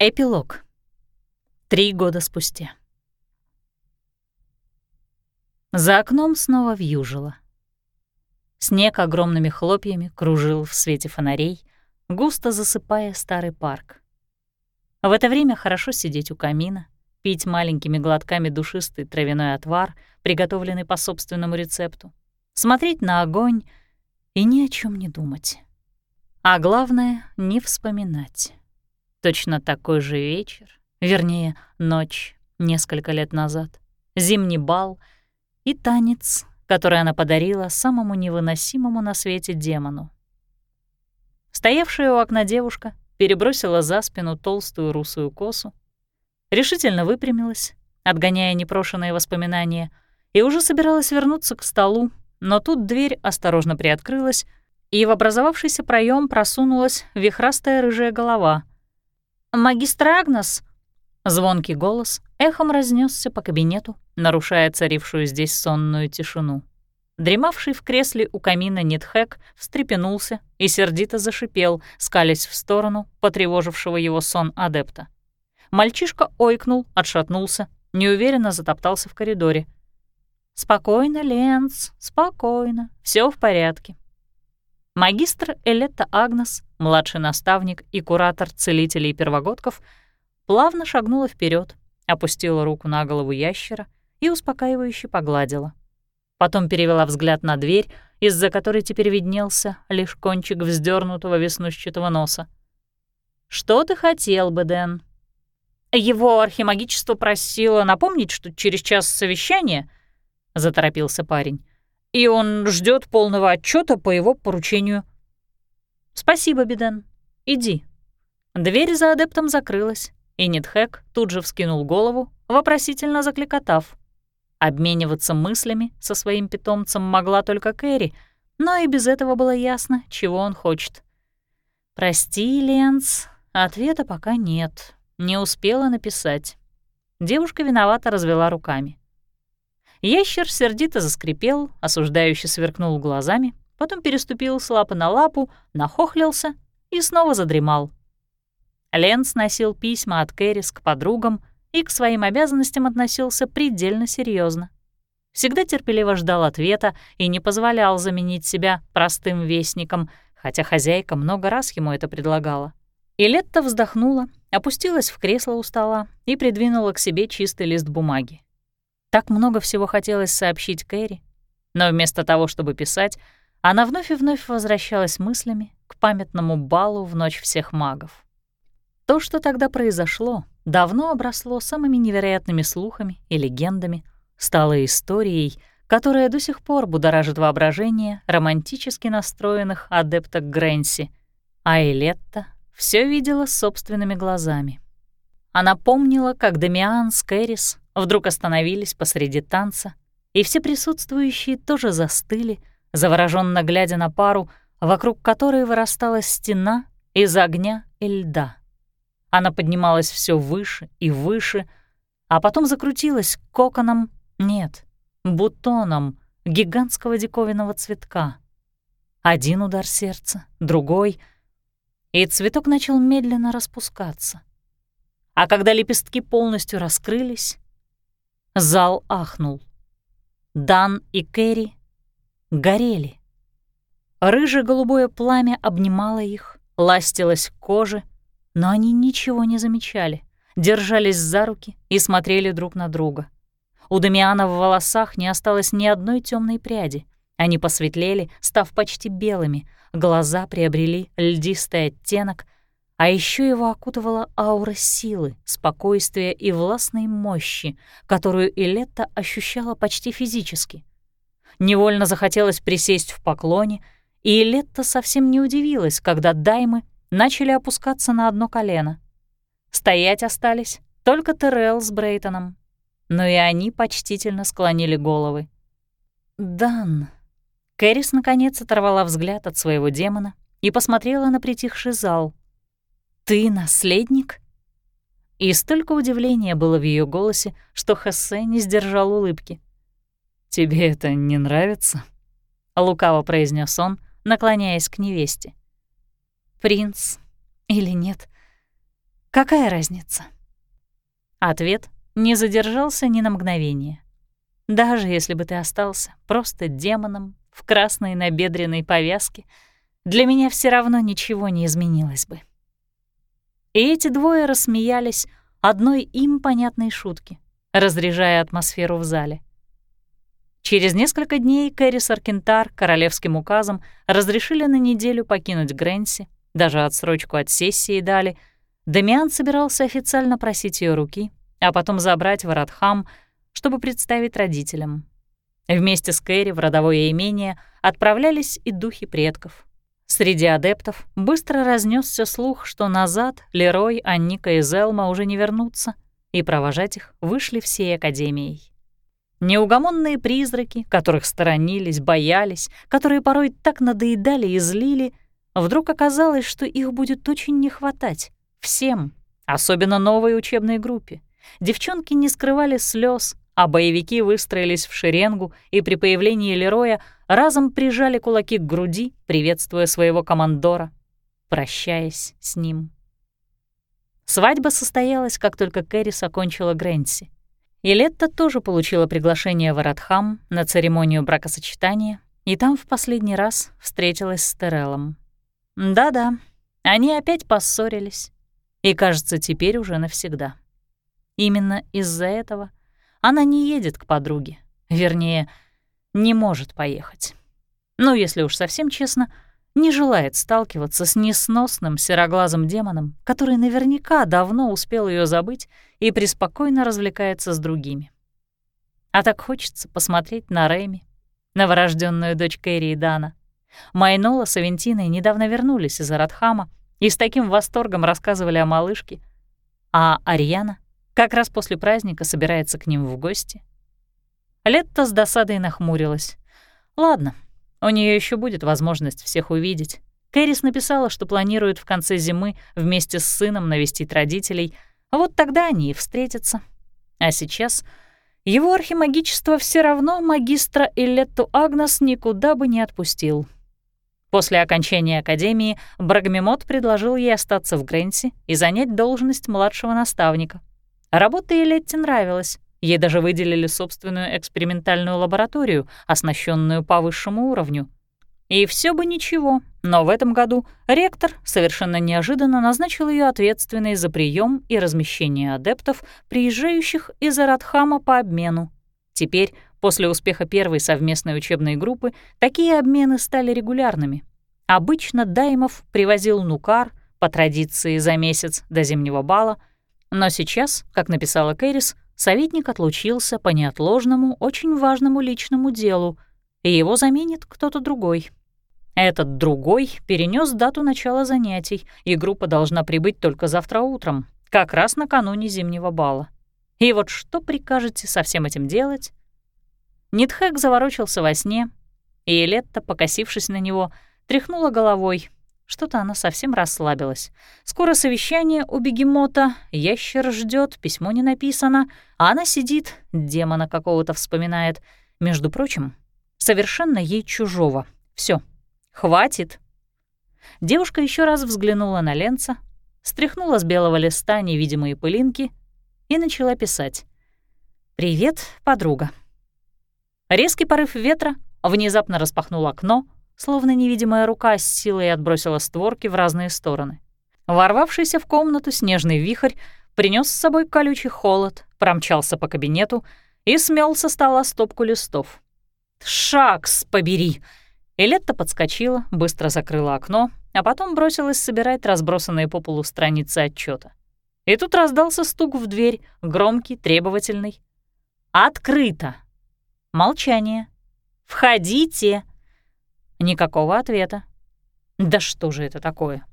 Эпилог. Три года спустя. За окном снова вьюжило. Снег огромными хлопьями кружил в свете фонарей, густо засыпая старый парк. В это время хорошо сидеть у камина, пить маленькими глотками душистый травяной отвар, приготовленный по собственному рецепту, смотреть на огонь и ни о чем не думать. А главное — не вспоминать. Точно такой же вечер, вернее, ночь несколько лет назад, зимний бал и танец, который она подарила самому невыносимому на свете демону. Стоявшая у окна девушка перебросила за спину толстую русую косу, решительно выпрямилась, отгоняя непрошенные воспоминания, и уже собиралась вернуться к столу, но тут дверь осторожно приоткрылась, и в образовавшийся проем просунулась вихрастая рыжая голова — «Магистр Агнес!» Звонкий голос эхом разнесся по кабинету, нарушая царившую здесь сонную тишину. Дремавший в кресле у камина Нитхэк встрепенулся и сердито зашипел, скалясь в сторону потревожившего его сон адепта. Мальчишка ойкнул, отшатнулся, неуверенно затоптался в коридоре. «Спокойно, Ленц, спокойно, все в порядке». Магистр Элетта Агнес, младший наставник и куратор целителей первогодков, плавно шагнула вперед, опустила руку на голову ящера и успокаивающе погладила. Потом перевела взгляд на дверь, из-за которой теперь виднелся лишь кончик вздернутого веснущатого носа. «Что ты хотел бы, Дэн?» «Его архимагичество просило напомнить, что через час совещания», — заторопился парень и он ждет полного отчета по его поручению. «Спасибо, Биден. Иди». Дверь за адептом закрылась, и Нитхэк тут же вскинул голову, вопросительно закликотав. Обмениваться мыслями со своим питомцем могла только Кэрри, но и без этого было ясно, чего он хочет. «Прости, Ленс, ответа пока нет. Не успела написать». Девушка виновато развела руками. Ящер сердито заскрипел, осуждающе сверкнул глазами, потом переступил с лапы на лапу, нахохлился и снова задремал. Ленс носил письма от Кэрис к подругам и к своим обязанностям относился предельно серьезно. Всегда терпеливо ждал ответа и не позволял заменить себя простым вестником, хотя хозяйка много раз ему это предлагала. И Летта вздохнула, опустилась в кресло у стола и придвинула к себе чистый лист бумаги. Так много всего хотелось сообщить Кэрри, но вместо того, чтобы писать, она вновь и вновь возвращалась мыслями к памятному балу в Ночь всех магов. То, что тогда произошло, давно обросло самыми невероятными слухами и легендами, стало историей, которая до сих пор будоражит воображение романтически настроенных адепток Грэнси, а Элетта все видела собственными глазами. Она помнила, как Дамиан с Кэрис вдруг остановились посреди танца, и все присутствующие тоже застыли, завороженно глядя на пару, вокруг которой вырастала стена из огня и льда. Она поднималась все выше и выше, а потом закрутилась коконом, нет, бутоном гигантского диковинного цветка. Один удар сердца, другой, и цветок начал медленно распускаться. А когда лепестки полностью раскрылись, Зал ахнул. Дан и Кэрри горели. Рыже-голубое пламя обнимало их, ластилось к коже, но они ничего не замечали, держались за руки и смотрели друг на друга. У Дамиана в волосах не осталось ни одной темной пряди. Они посветлели, став почти белыми, глаза приобрели льдистый оттенок, а еще его окутывала аура силы, спокойствия и властной мощи, которую Илетта ощущала почти физически. Невольно захотелось присесть в поклоне, и Илетта совсем не удивилась, когда даймы начали опускаться на одно колено. Стоять остались только Террell с Брейтоном, но и они почтительно склонили головы. «Дан...» Кэрис наконец оторвала взгляд от своего демона и посмотрела на притихший зал — «Ты наследник?» И столько удивления было в ее голосе, что Хессе не сдержал улыбки. «Тебе это не нравится?» — лукаво произнес он, наклоняясь к невесте. «Принц или нет? Какая разница? Ответ не задержался ни на мгновение. Даже если бы ты остался просто демоном в красной набедренной повязке, для меня все равно ничего не изменилось бы. И эти двое рассмеялись одной им понятной шутки, разряжая атмосферу в зале. Через несколько дней Кэрри Саркентар королевским указом разрешили на неделю покинуть Грэнси, даже отсрочку от сессии дали. Дамиан собирался официально просить ее руки, а потом забрать в Аратхам, чтобы представить родителям. Вместе с Кэрри в родовое имение отправлялись и духи предков. Среди адептов быстро разнесся слух, что назад Лерой, Анника и Зелма уже не вернутся, и провожать их вышли всей Академией. Неугомонные призраки, которых сторонились, боялись, которые порой так надоедали и злили, вдруг оказалось, что их будет очень не хватать. Всем, особенно новой учебной группе. Девчонки не скрывали слез, а боевики выстроились в шеренгу и при появлении Лероя разом прижали кулаки к груди, приветствуя своего командора, прощаясь с ним. Свадьба состоялась, как только Кэрис окончила Грэнси. И Летта тоже получила приглашение в Аратхам на церемонию бракосочетания, и там в последний раз встретилась с Терелом. Да-да, они опять поссорились, и, кажется, теперь уже навсегда. Именно из-за этого она не едет к подруге, вернее, не может поехать. Ну, если уж совсем честно, не желает сталкиваться с несносным сероглазым демоном, который наверняка давно успел ее забыть и преспокойно развлекается с другими. А так хочется посмотреть на Рэми, новорожденную дочь Кэрри и Дана. Майнола с Авентиной недавно вернулись из Аратхама и с таким восторгом рассказывали о малышке, а Ариана как раз после праздника собирается к ним в гости. Летта с досадой нахмурилась. Ладно, у нее еще будет возможность всех увидеть. Кэрис написала, что планирует в конце зимы вместе с сыном навестить родителей, вот тогда они и встретятся. А сейчас его архимагичество все равно магистра Иллетту Агнес никуда бы не отпустил. После окончания академии Брагмемот предложил ей остаться в Гренси и занять должность младшего наставника — Работа Елетте нравилась. Ей даже выделили собственную экспериментальную лабораторию, оснащенную по высшему уровню. И все бы ничего, но в этом году ректор совершенно неожиданно назначил ее ответственной за прием и размещение адептов, приезжающих из Аратхама по обмену. Теперь, после успеха первой совместной учебной группы, такие обмены стали регулярными. Обычно Даймов привозил Нукар, по традиции за месяц до зимнего бала, но сейчас, как написала Кэрис, советник отлучился по неотложному, очень важному личному делу, и его заменит кто-то другой. Этот другой перенес дату начала занятий, и группа должна прибыть только завтра утром, как раз накануне зимнего бала. И вот что прикажете со всем этим делать? Нитхэк заворочился во сне, и Летта, покосившись на него, тряхнула головой, что-то она совсем расслабилась. Скоро совещание у бегемота, ящер ждет, письмо не написано, а она сидит, демона какого-то вспоминает. Между прочим, совершенно ей чужого. Все, хватит. Девушка еще раз взглянула на Ленца, стряхнула с белого листа невидимые пылинки и начала писать. «Привет, подруга». Резкий порыв ветра внезапно распахнул окно, словно невидимая рука с силой отбросила створки в разные стороны. Ворвавшийся в комнату снежный вихрь принес с собой колючий холод, промчался по кабинету и смел со стола стопку листов. «Шакс, побери!» Элетта подскочила, быстро закрыла окно, а потом бросилась собирать разбросанные по полу страницы отчета. И тут раздался стук в дверь, громкий, требовательный. «Открыто!» Молчание. «Входите!» Никакого ответа. Да что же это такое?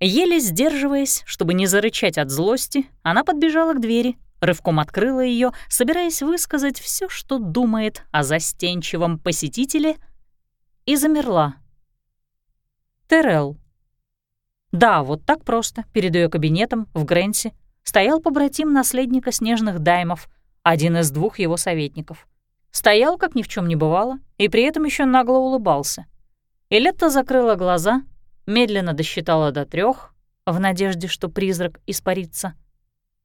Еле сдерживаясь, чтобы не зарычать от злости, она подбежала к двери, рывком открыла ее, собираясь высказать все, что думает о застенчивом посетителе, и замерла. Терел. Да, вот так просто, перед ее кабинетом в Грэнсе стоял побратим наследника снежных даймов, один из двух его советников. Стоял, как ни в чем не бывало, и при этом еще нагло улыбался — Элетта закрыла глаза, медленно досчитала до трех, в надежде, что призрак испарится.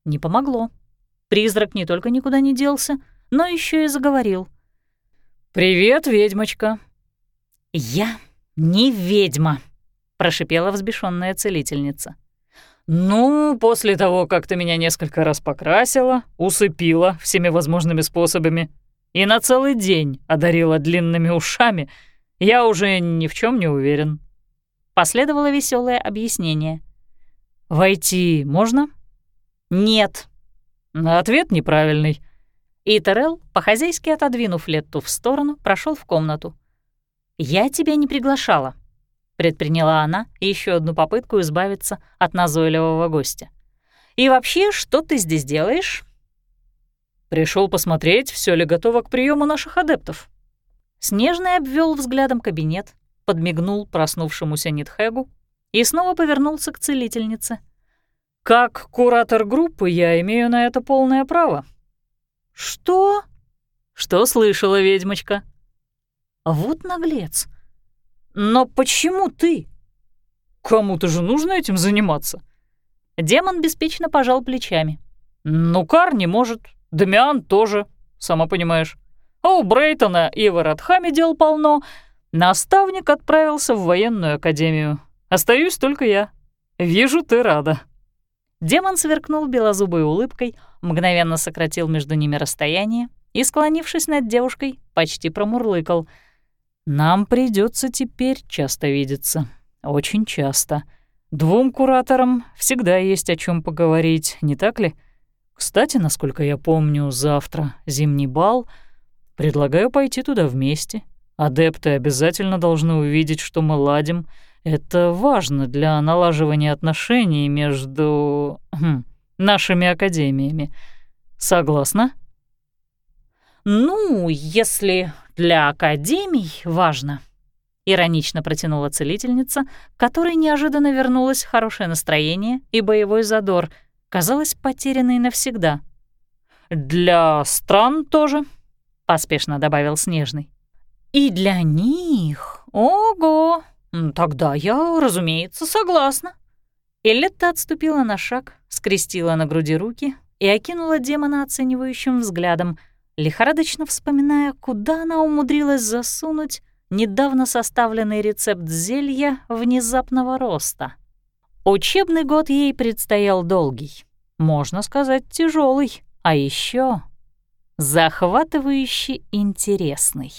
Не помогло. Призрак не только никуда не делся, но еще и заговорил. «Привет, ведьмочка!» «Я не ведьма!» — прошипела взбешенная целительница. «Ну, после того, как ты меня несколько раз покрасила, усыпила всеми возможными способами и на целый день одарила длинными ушами, я уже ни в чем не уверен». Последовало веселое объяснение. «Войти можно?» «Нет». Ответ неправильный. И Терел, по-хозяйски отодвинув Летту в сторону, прошел в комнату. «Я тебя не приглашала», — предприняла она еще одну попытку избавиться от назойливого гостя. «И вообще, что ты здесь делаешь?» Пришел посмотреть, все ли готово к приему наших адептов. Снежный обвел взглядом кабинет, подмигнул проснувшемуся Нитхегу и снова повернулся к целительнице. «Как куратор группы я имею на это полное право». «Что?» «Что слышала ведьмочка?» «Вот наглец. Но почему ты?» «Кому-то же нужно этим заниматься». Демон беспечно пожал плечами. «Ну, Кар не может, Дамиан тоже, сама понимаешь. А у Брейтона и в Эрадхаме дел полно. Наставник отправился в военную академию. Остаюсь только я. Вижу, ты рада». Демон сверкнул белозубой улыбкой, мгновенно сократил между ними расстояние и, склонившись над девушкой, почти промурлыкал. «Нам придется теперь часто видеться. Очень часто. Двум кураторам всегда есть о чем поговорить, не так ли? Кстати, насколько я помню, завтра зимний бал. Предлагаю пойти туда вместе. Адепты обязательно должны увидеть, что мы ладим. Это важно для налаживания отношений между хм, нашими академиями. Согласна? «Ну, если для академий важно», — иронично протянула целительница, которой неожиданно вернулось хорошее настроение и боевой задор, казалось потерянной навсегда. «Для стран тоже», — поспешно добавил Снежный. «И для них? Ого! Тогда я, разумеется, согласна». Элетта отступила на шаг, скрестила на груди руки и окинула демона оценивающим взглядом, лихорадочно вспоминая, куда она умудрилась засунуть недавно составленный рецепт зелья внезапного роста. Учебный год ей предстоял долгий, можно сказать, тяжелый, а еще захватывающе интересный.